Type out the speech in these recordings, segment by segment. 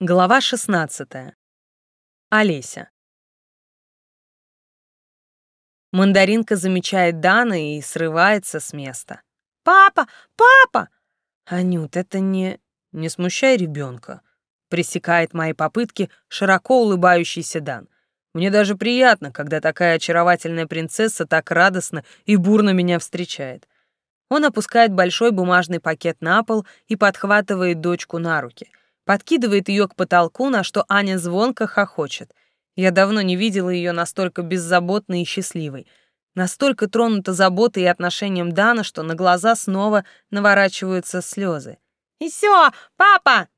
Глава 16. Олеся. Мандаринка замечает Дана и срывается с места. «Папа! Папа!» «Анют, это не...» «Не смущай ребенка», — пресекает мои попытки широко улыбающийся Дан. «Мне даже приятно, когда такая очаровательная принцесса так радостно и бурно меня встречает». Он опускает большой бумажный пакет на пол и подхватывает дочку на руки — подкидывает ее к потолку, на что Аня звонко хохочет. Я давно не видела ее настолько беззаботной и счастливой, настолько тронута заботой и отношением Дана, что на глаза снова наворачиваются слезы. «И все, папа!»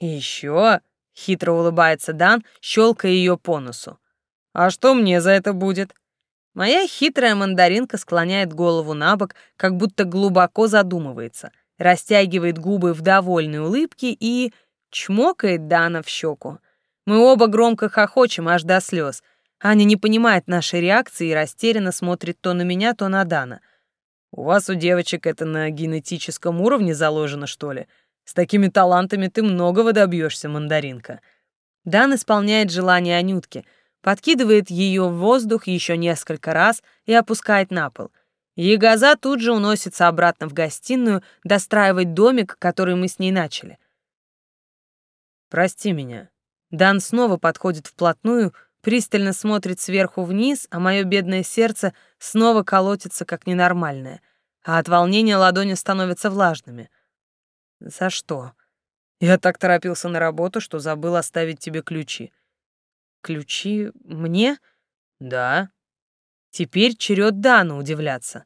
еще?» — хитро улыбается Дан, щелкая ее по носу. «А что мне за это будет?» Моя хитрая мандаринка склоняет голову на бок, как будто глубоко задумывается, растягивает губы в довольной улыбке и Чмокает Дана в щеку. Мы оба громко хохочем аж до слез. Аня не понимает нашей реакции и растерянно смотрит то на меня, то на Дана. «У вас, у девочек, это на генетическом уровне заложено, что ли? С такими талантами ты многого добьешься, мандаринка». Дан исполняет желание Анютки, подкидывает ее в воздух еще несколько раз и опускает на пол. Егоза тут же уносится обратно в гостиную достраивать домик, который мы с ней начали — Прости меня. Дан снова подходит вплотную, пристально смотрит сверху вниз, а мое бедное сердце снова колотится как ненормальное, а от волнения ладони становятся влажными. За что? Я так торопился на работу, что забыл оставить тебе ключи. Ключи мне? Да. Теперь черед Дана удивляться.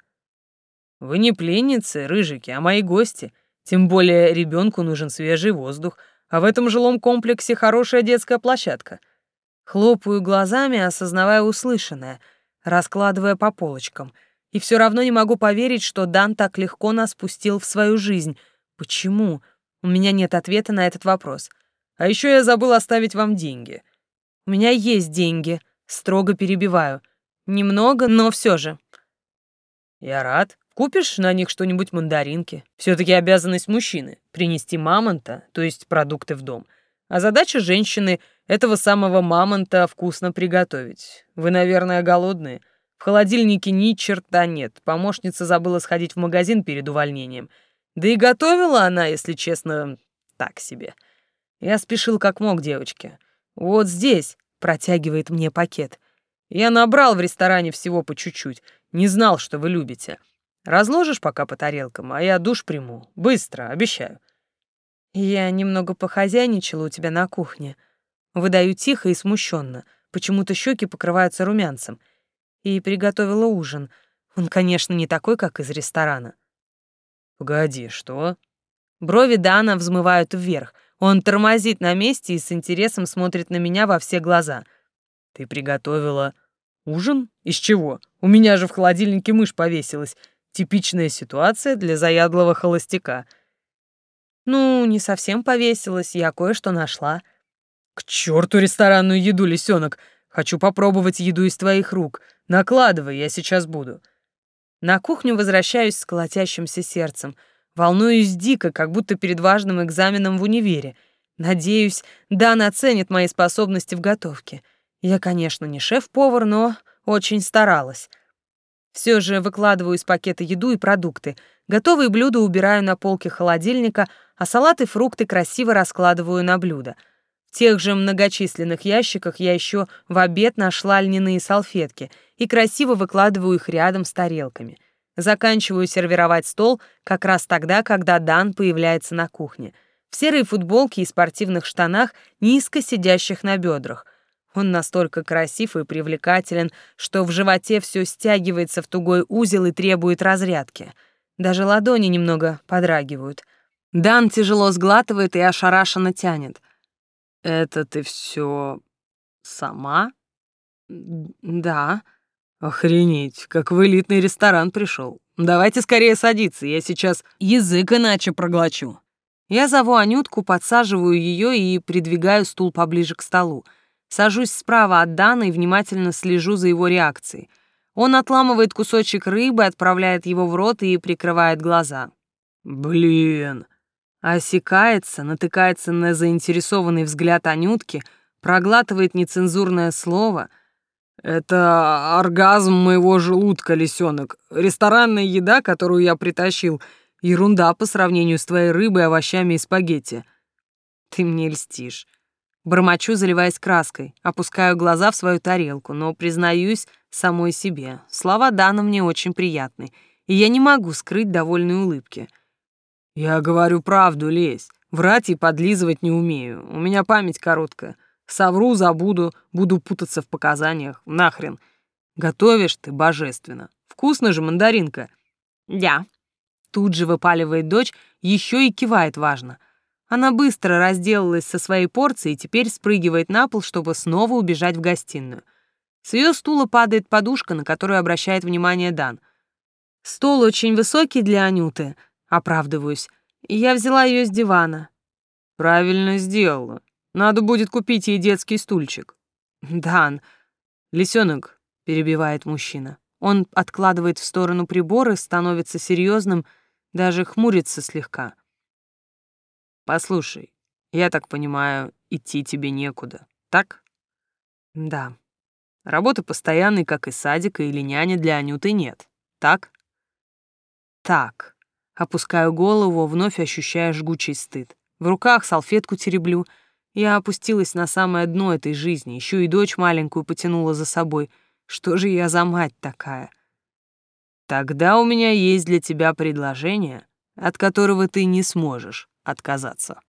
Вы не пленницы, рыжики, а мои гости. Тем более ребенку нужен свежий воздух — а в этом жилом комплексе хорошая детская площадка. Хлопаю глазами, осознавая услышанное, раскладывая по полочкам. И все равно не могу поверить, что Дан так легко нас пустил в свою жизнь. Почему? У меня нет ответа на этот вопрос. А еще я забыл оставить вам деньги. У меня есть деньги, строго перебиваю. Немного, но все же. Я рад. Купишь на них что-нибудь мандаринки. Все-таки обязанность мужчины — принести мамонта, то есть продукты в дом. А задача женщины — этого самого мамонта вкусно приготовить. Вы, наверное, голодные. В холодильнике ни черта нет. Помощница забыла сходить в магазин перед увольнением. Да и готовила она, если честно, так себе. Я спешил как мог, девочки. Вот здесь протягивает мне пакет. Я набрал в ресторане всего по чуть-чуть. Не знал, что вы любите. Разложишь пока по тарелкам, а я душ приму. Быстро, обещаю. Я немного похозяйничала у тебя на кухне. Выдаю тихо и смущенно. Почему-то щеки покрываются румянцем. И приготовила ужин. Он, конечно, не такой, как из ресторана. Погоди, что? Брови Дана взмывают вверх. Он тормозит на месте и с интересом смотрит на меня во все глаза. Ты приготовила ужин? Из чего? У меня же в холодильнике мышь повесилась. Типичная ситуация для заядлого холостяка. Ну, не совсем повесилась, я кое-что нашла. К черту ресторанную еду, лисенок. Хочу попробовать еду из твоих рук. Накладывай, я сейчас буду. На кухню возвращаюсь с колотящимся сердцем. Волнуюсь дико, как будто перед важным экзаменом в универе. Надеюсь, Дан оценит мои способности в готовке. Я, конечно, не шеф-повар, но очень старалась. Все же выкладываю из пакета еду и продукты. Готовые блюда убираю на полке холодильника, а салат и фрукты красиво раскладываю на блюда. В тех же многочисленных ящиках я еще в обед нашла льняные салфетки и красиво выкладываю их рядом с тарелками. Заканчиваю сервировать стол как раз тогда, когда Дан появляется на кухне. В серой футболке и спортивных штанах, низко сидящих на бедрах. Он настолько красив и привлекателен, что в животе все стягивается в тугой узел и требует разрядки. Даже ладони немного подрагивают. Дан тяжело сглатывает и ошарашенно тянет. «Это ты все сама?» «Да». «Охренеть, как в элитный ресторан пришел. Давайте скорее садиться, я сейчас язык иначе проглочу». Я зову Анютку, подсаживаю ее и придвигаю стул поближе к столу. Сажусь справа от Дана и внимательно слежу за его реакцией. Он отламывает кусочек рыбы, отправляет его в рот и прикрывает глаза. «Блин!» Осекается, натыкается на заинтересованный взгляд Анютки, проглатывает нецензурное слово. «Это оргазм моего желудка, лисенок. Ресторанная еда, которую я притащил, ерунда по сравнению с твоей рыбой, овощами и спагетти». «Ты мне льстишь». Бормочу, заливаясь краской, опускаю глаза в свою тарелку, но признаюсь самой себе. Слова Дана мне очень приятны, и я не могу скрыть довольной улыбки. «Я говорю правду, лезь. Врать и подлизывать не умею. У меня память короткая. Совру, забуду, буду путаться в показаниях. Нахрен. Готовишь ты божественно. Вкусно же мандаринка». «Я». Тут же выпаливает дочь, еще и кивает важно — она быстро разделалась со своей порцией и теперь спрыгивает на пол, чтобы снова убежать в гостиную. С ее стула падает подушка, на которую обращает внимание Дан. Стол очень высокий для Анюты, оправдываюсь. И я взяла ее с дивана. Правильно сделала. Надо будет купить ей детский стульчик. Дан, лисенок, перебивает мужчина. Он откладывает в сторону приборы, становится серьезным, даже хмурится слегка. Послушай, я так понимаю, идти тебе некуда, так? Да. Работы постоянной, как и садика или няни для Анюты нет, так? Так. Опускаю голову, вновь ощущая жгучий стыд. В руках салфетку тереблю. Я опустилась на самое дно этой жизни, еще и дочь маленькую потянула за собой. Что же я за мать такая? Тогда у меня есть для тебя предложение, от которого ты не сможешь отказаться.